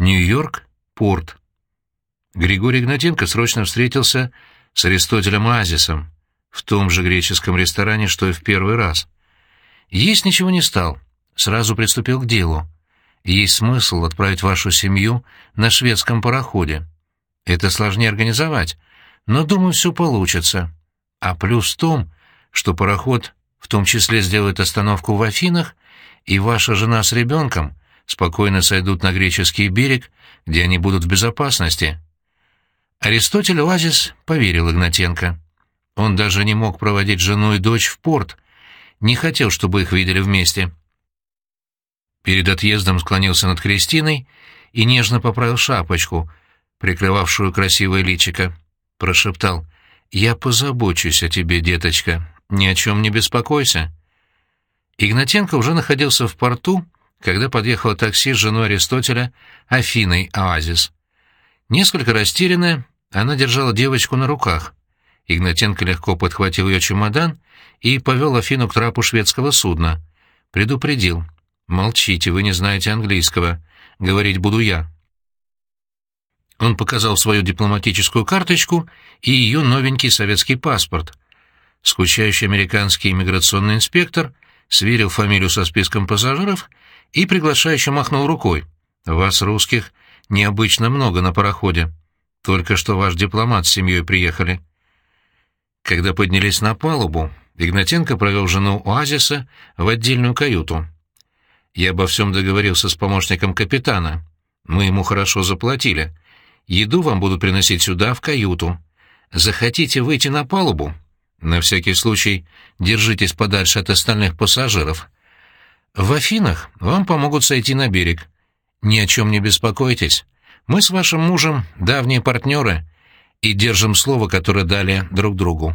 Нью-Йорк, порт. Григорий Игнатенко срочно встретился с Аристотелем Азисом в том же греческом ресторане, что и в первый раз. Есть ничего не стал, сразу приступил к делу. Есть смысл отправить вашу семью на шведском пароходе. Это сложнее организовать, но, думаю, все получится. А плюс в том, что пароход в том числе сделает остановку в Афинах, и ваша жена с ребенком спокойно сойдут на греческий берег, где они будут в безопасности. Аристотель Оазис поверил Игнатенко. Он даже не мог проводить жену и дочь в порт, не хотел, чтобы их видели вместе. Перед отъездом склонился над Кристиной и нежно поправил шапочку, прикрывавшую красивое личико. Прошептал «Я позабочусь о тебе, деточка, ни о чем не беспокойся». Игнатенко уже находился в порту, когда подъехало такси с женой Аристотеля Афиной Оазис. Несколько растерянная, она держала девочку на руках. Игнатенко легко подхватил ее чемодан и повел Афину к трапу шведского судна. Предупредил. «Молчите, вы не знаете английского. Говорить буду я». Он показал свою дипломатическую карточку и ее новенький советский паспорт. Скучающий американский иммиграционный инспектор сверил фамилию со списком пассажиров и приглашающе махнул рукой. «Вас, русских, необычно много на пароходе. Только что ваш дипломат с семьей приехали». Когда поднялись на палубу, Игнатенко провел жену Оазиса в отдельную каюту. «Я обо всем договорился с помощником капитана. Мы ему хорошо заплатили. Еду вам будут приносить сюда, в каюту. Захотите выйти на палубу? На всякий случай держитесь подальше от остальных пассажиров. В Афинах вам помогут сойти на берег. Ни о чем не беспокойтесь. Мы с вашим мужем давние партнеры и держим слово, которое дали друг другу.